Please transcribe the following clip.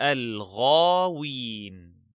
الغاوين.